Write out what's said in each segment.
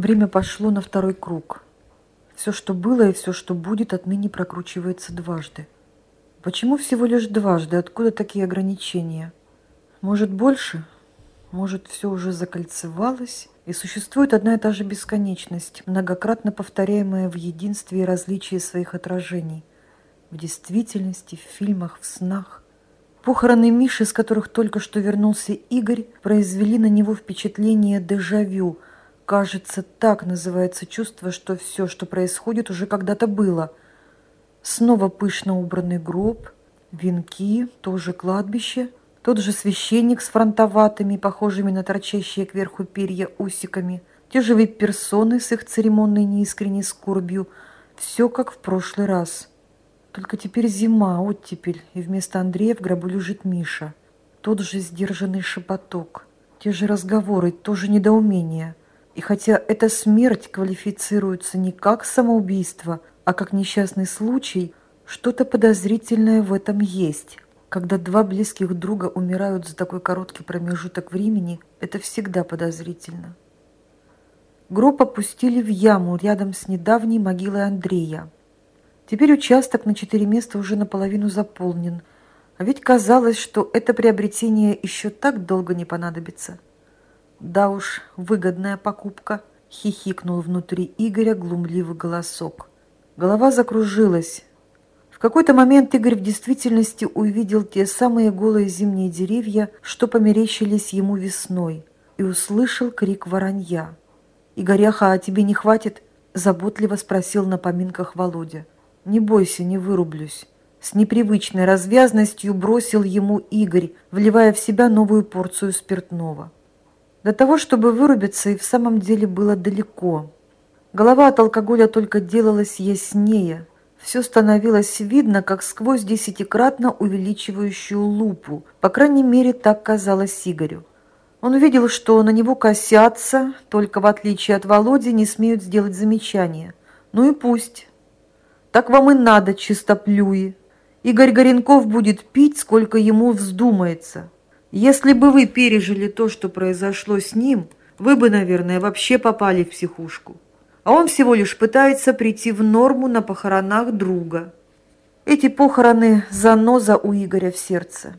Время пошло на второй круг. Все, что было и все, что будет, отныне прокручивается дважды. Почему всего лишь дважды? Откуда такие ограничения? Может, больше? Может, все уже закольцевалось? И существует одна и та же бесконечность, многократно повторяемая в единстве и различии своих отражений. В действительности, в фильмах, в снах. Похороны Миши, с которых только что вернулся Игорь, произвели на него впечатление дежавю. Кажется, так называется чувство, что все, что происходит, уже когда-то было. Снова пышно убранный гроб, венки, тоже кладбище, тот же священник с фронтоватыми, похожими на торчащие кверху перья усиками, те же вип-персоны с их церемонной неискренней скорбью. Все как в прошлый раз. Только теперь зима, оттепель, и вместо Андрея в гробу лежит Миша. Тот же сдержанный шепоток, те же разговоры, то же недоумение. И хотя эта смерть квалифицируется не как самоубийство, а как несчастный случай, что-то подозрительное в этом есть. Когда два близких друга умирают за такой короткий промежуток времени, это всегда подозрительно. Гроб опустили в яму рядом с недавней могилой Андрея. Теперь участок на четыре места уже наполовину заполнен. А ведь казалось, что это приобретение еще так долго не понадобится. Да уж, выгодная покупка, хихикнул внутри Игоря глумливый голосок. Голова закружилась. В какой-то момент Игорь в действительности увидел те самые голые зимние деревья, что померещились ему весной, и услышал крик воронья. «Игоряха, а тебе не хватит?» – заботливо спросил на поминках Володя. «Не бойся, не вырублюсь». С непривычной развязностью бросил ему Игорь, вливая в себя новую порцию спиртного. До того, чтобы вырубиться, и в самом деле было далеко. Голова от алкоголя только делалась яснее. Все становилось видно, как сквозь десятикратно увеличивающую лупу. По крайней мере, так казалось Игорю. Он увидел, что на него косятся, только в отличие от Володи не смеют сделать замечания. Ну и пусть. Так вам и надо, чистоплюи. Игорь Горенков будет пить, сколько ему вздумается. Если бы вы пережили то, что произошло с ним, вы бы, наверное, вообще попали в психушку. А он всего лишь пытается прийти в норму на похоронах друга. Эти похороны – заноза у Игоря в сердце.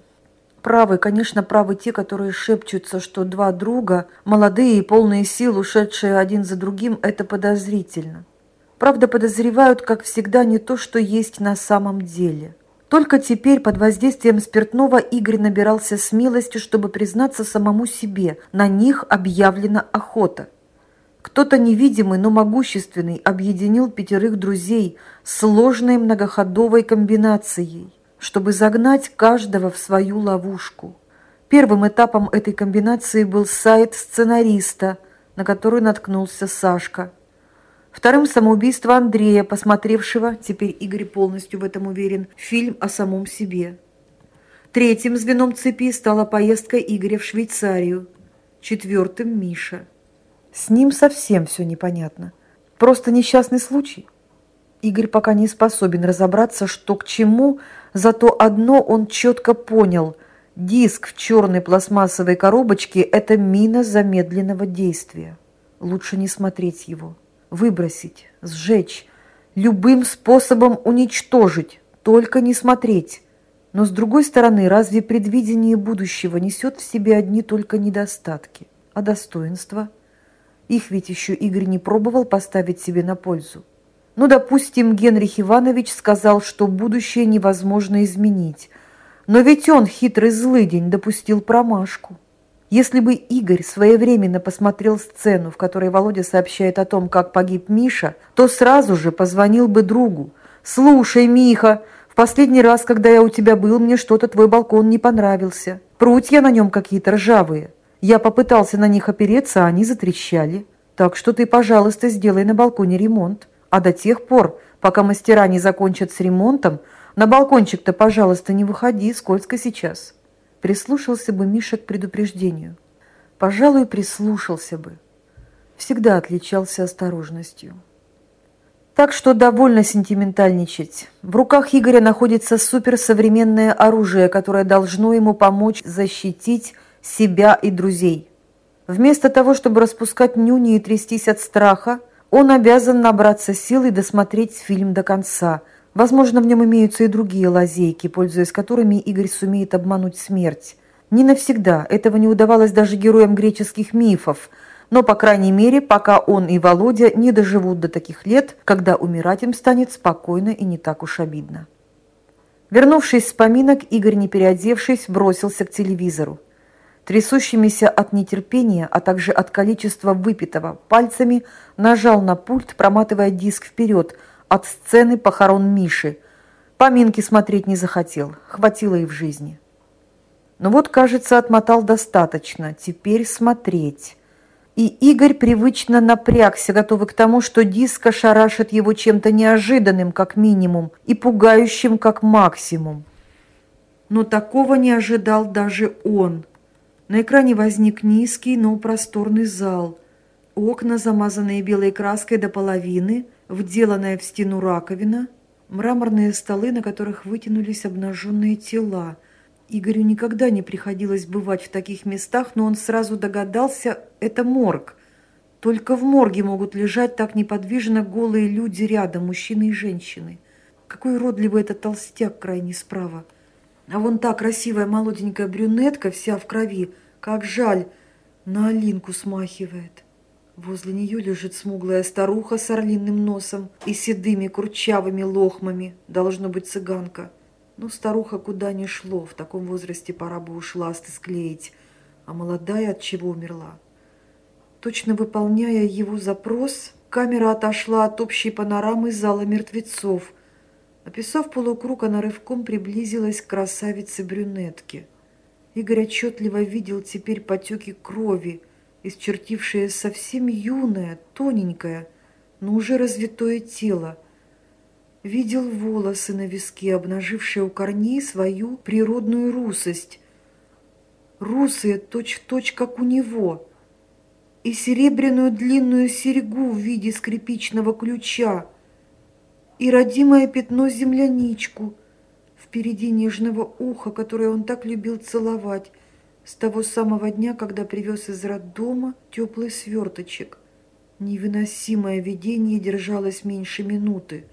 Правы, конечно, правы те, которые шепчутся, что два друга, молодые и полные сил, ушедшие один за другим, это подозрительно. Правда, подозревают, как всегда, не то, что есть на самом деле. Только теперь, под воздействием спиртного, Игорь набирался смелости, чтобы признаться самому себе. На них объявлена охота. Кто-то невидимый, но могущественный объединил пятерых друзей сложной многоходовой комбинацией, чтобы загнать каждого в свою ловушку. Первым этапом этой комбинации был сайт сценариста, на который наткнулся Сашка – Вторым – самоубийство Андрея, посмотревшего, теперь Игорь полностью в этом уверен, фильм о самом себе. Третьим звеном цепи стала поездка Игоря в Швейцарию. Четвертым – Миша. С ним совсем все непонятно. Просто несчастный случай. Игорь пока не способен разобраться, что к чему, зато одно он четко понял – Диск в черной пластмассовой коробочке – это мина замедленного действия. Лучше не смотреть его выбросить, сжечь, любым способом уничтожить, только не смотреть. Но с другой стороны, разве предвидение будущего несет в себе одни только недостатки, а достоинства? Их ведь еще Игорь не пробовал поставить себе на пользу. Ну, допустим, Генрих Иванович сказал, что будущее невозможно изменить. Но ведь он, хитрый злыдень, допустил промашку. Если бы Игорь своевременно посмотрел сцену, в которой Володя сообщает о том, как погиб Миша, то сразу же позвонил бы другу. «Слушай, Миха, в последний раз, когда я у тебя был, мне что-то твой балкон не понравился. Прутья на нем какие-то ржавые. Я попытался на них опереться, а они затрещали. Так что ты, пожалуйста, сделай на балконе ремонт. А до тех пор, пока мастера не закончат с ремонтом, на балкончик-то, пожалуйста, не выходи, скользко сейчас». Прислушался бы Миша к предупреждению. Пожалуй, прислушался бы. Всегда отличался осторожностью. Так что довольно сентиментальничать. В руках Игоря находится суперсовременное оружие, которое должно ему помочь защитить себя и друзей. Вместо того, чтобы распускать нюни и трястись от страха, он обязан набраться сил и досмотреть фильм до конца. Возможно, в нем имеются и другие лазейки, пользуясь которыми Игорь сумеет обмануть смерть. Не навсегда, этого не удавалось даже героям греческих мифов, но, по крайней мере, пока он и Володя не доживут до таких лет, когда умирать им станет спокойно и не так уж обидно. Вернувшись с поминок, Игорь, не переодевшись, бросился к телевизору. Трясущимися от нетерпения, а также от количества выпитого, пальцами нажал на пульт, проматывая диск вперед от сцены похорон Миши. Поминки смотреть не захотел, хватило и в жизни. Но вот, кажется, отмотал достаточно, теперь смотреть. И Игорь привычно напрягся, готовый к тому, что диск ошарашит его чем-то неожиданным, как минимум, и пугающим, как максимум. Но такого не ожидал даже он – на экране возник низкий, но просторный зал. Окна, замазанные белой краской до половины, вделанная в стену раковина, мраморные столы, на которых вытянулись обнаженные тела. Игорю никогда не приходилось бывать в таких местах, но он сразу догадался – это морг. Только в морге могут лежать так неподвижно голые люди рядом, мужчины и женщины. Какой уродливый этот толстяк крайне справа. А вон та красивая молоденькая брюнетка, вся в крови, как жаль, на Алинку смахивает. Возле нее лежит смуглая старуха с орлиным носом и седыми курчавыми лохмами, должно быть цыганка. Но старуха куда ни шло, в таком возрасте пора бы уж ласты склеить, а молодая от чего умерла. Точно выполняя его запрос, камера отошла от общей панорамы зала мертвецов – Описав полукруг, она рывком приблизилась к красавице-брюнетке. Игорь отчетливо видел теперь потеки крови, исчертившее совсем юное, тоненькое, но уже развитое тело. Видел волосы на виске, обнажившие у корней свою природную русость. Русые точь-в-точь, точь, как у него, и серебряную длинную серьгу в виде скрипичного ключа, и родимое пятно земляничку впереди нежного уха, которое он так любил целовать с того самого дня, когда привез из роддома теплый сверточек. Невыносимое видение держалось меньше минуты.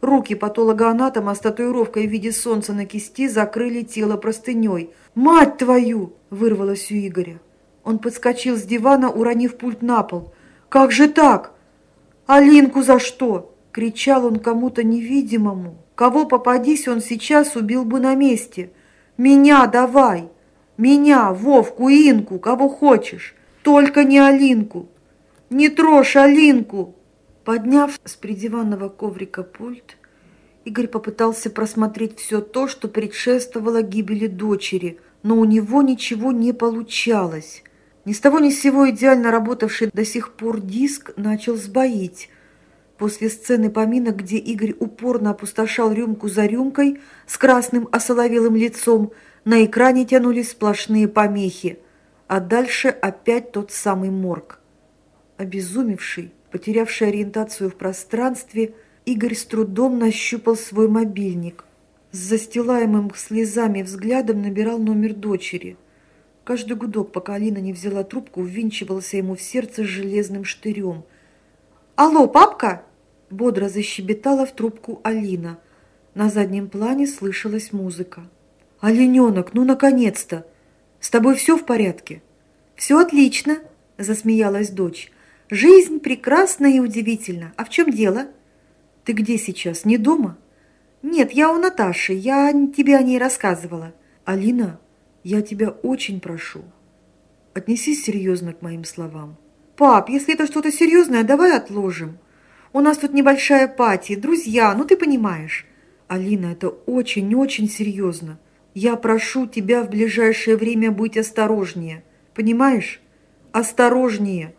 Руки патологоанатома с татуировкой в виде солнца на кисти закрыли тело простыней. «Мать твою!» – вырвалось у Игоря. Он подскочил с дивана, уронив пульт на пол. «Как же так? Алинку за что?» Кричал он кому-то невидимому. Кого попадись, он сейчас убил бы на месте. «Меня давай! Меня, Вовку, Инку, кого хочешь! Только не Алинку! Не трожь Алинку!» Подняв с придиванного коврика пульт, Игорь попытался просмотреть все то, что предшествовало гибели дочери, но у него ничего не получалось. Ни с того ни с сего идеально работавший до сих пор диск начал сбоить, После сцены поминок, где Игорь упорно опустошал рюмку за рюмкой с красным осоловелым лицом, на экране тянулись сплошные помехи, а дальше опять тот самый морг. Обезумевший, потерявший ориентацию в пространстве, Игорь с трудом нащупал свой мобильник. С застилаемым слезами взглядом набирал номер дочери. Каждый гудок, пока Алина не взяла трубку, ввинчивался ему в сердце железным штырем – «Алло, папка!» – бодро защебетала в трубку Алина. На заднем плане слышалась музыка. «Олененок, ну наконец-то! С тобой все в порядке?» «Все отлично!» – засмеялась дочь. «Жизнь прекрасна и удивительна. А в чем дело?» «Ты где сейчас? Не дома?» «Нет, я у Наташи. Я тебе о ней рассказывала». «Алина, я тебя очень прошу. Отнесись серьезно к моим словам. «Пап, если это что-то серьезное, давай отложим. У нас тут небольшая пати, друзья, ну ты понимаешь». «Алина, это очень-очень серьезно. Я прошу тебя в ближайшее время быть осторожнее. Понимаешь? Осторожнее.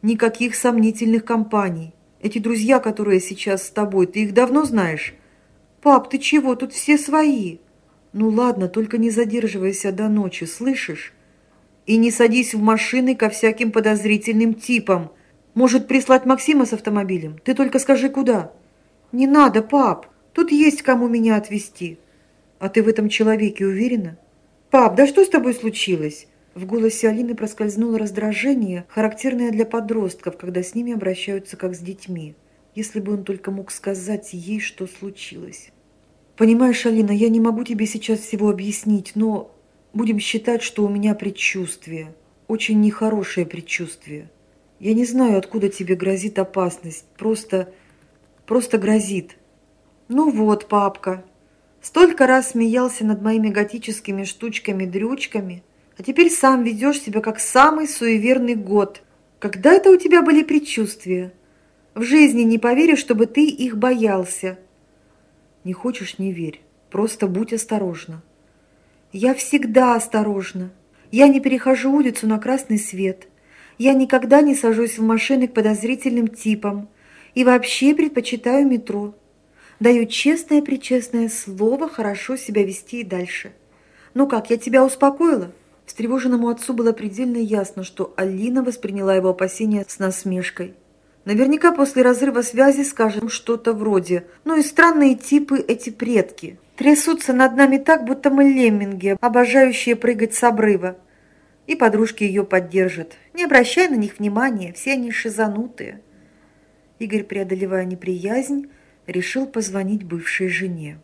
Никаких сомнительных компаний. Эти друзья, которые сейчас с тобой, ты их давно знаешь?» «Пап, ты чего? Тут все свои». «Ну ладно, только не задерживайся до ночи, слышишь?» И не садись в машины ко всяким подозрительным типам. Может, прислать Максима с автомобилем? Ты только скажи, куда. Не надо, пап. Тут есть кому меня отвезти. А ты в этом человеке уверена? Пап, да что с тобой случилось? В голосе Алины проскользнуло раздражение, характерное для подростков, когда с ними обращаются как с детьми. Если бы он только мог сказать ей, что случилось. «Понимаешь, Алина, я не могу тебе сейчас всего объяснить, но будем считать, что у меня предчувствие. Очень нехорошее предчувствие. Я не знаю, откуда тебе грозит опасность. Просто... просто грозит. Ну вот, папка. Столько раз смеялся над моими готическими штучками-дрючками, а теперь сам ведешь себя как самый суеверный год. Когда это у тебя были предчувствия? В жизни не поверю, чтобы ты их боялся. Не хочешь – не верь. Просто будь осторожна. Я всегда осторожна. Я не перехожу улицу на красный свет. Я никогда не сажусь в машины к подозрительным типам. И вообще предпочитаю метро. Даю честное-причестное слово хорошо себя вести и дальше. Ну как, я тебя успокоила? Встревоженному отцу было предельно ясно, что Алина восприняла его опасения с насмешкой. Наверняка после разрыва связи скажем что-то вроде «Ну и странные типы эти предки. Трясутся над нами так, будто мы лемминги, обожающие прыгать с обрыва». И подружки ее поддержат. Не обращай на них внимания, все они шизанутые. Игорь, преодолевая неприязнь, решил позвонить бывшей жене.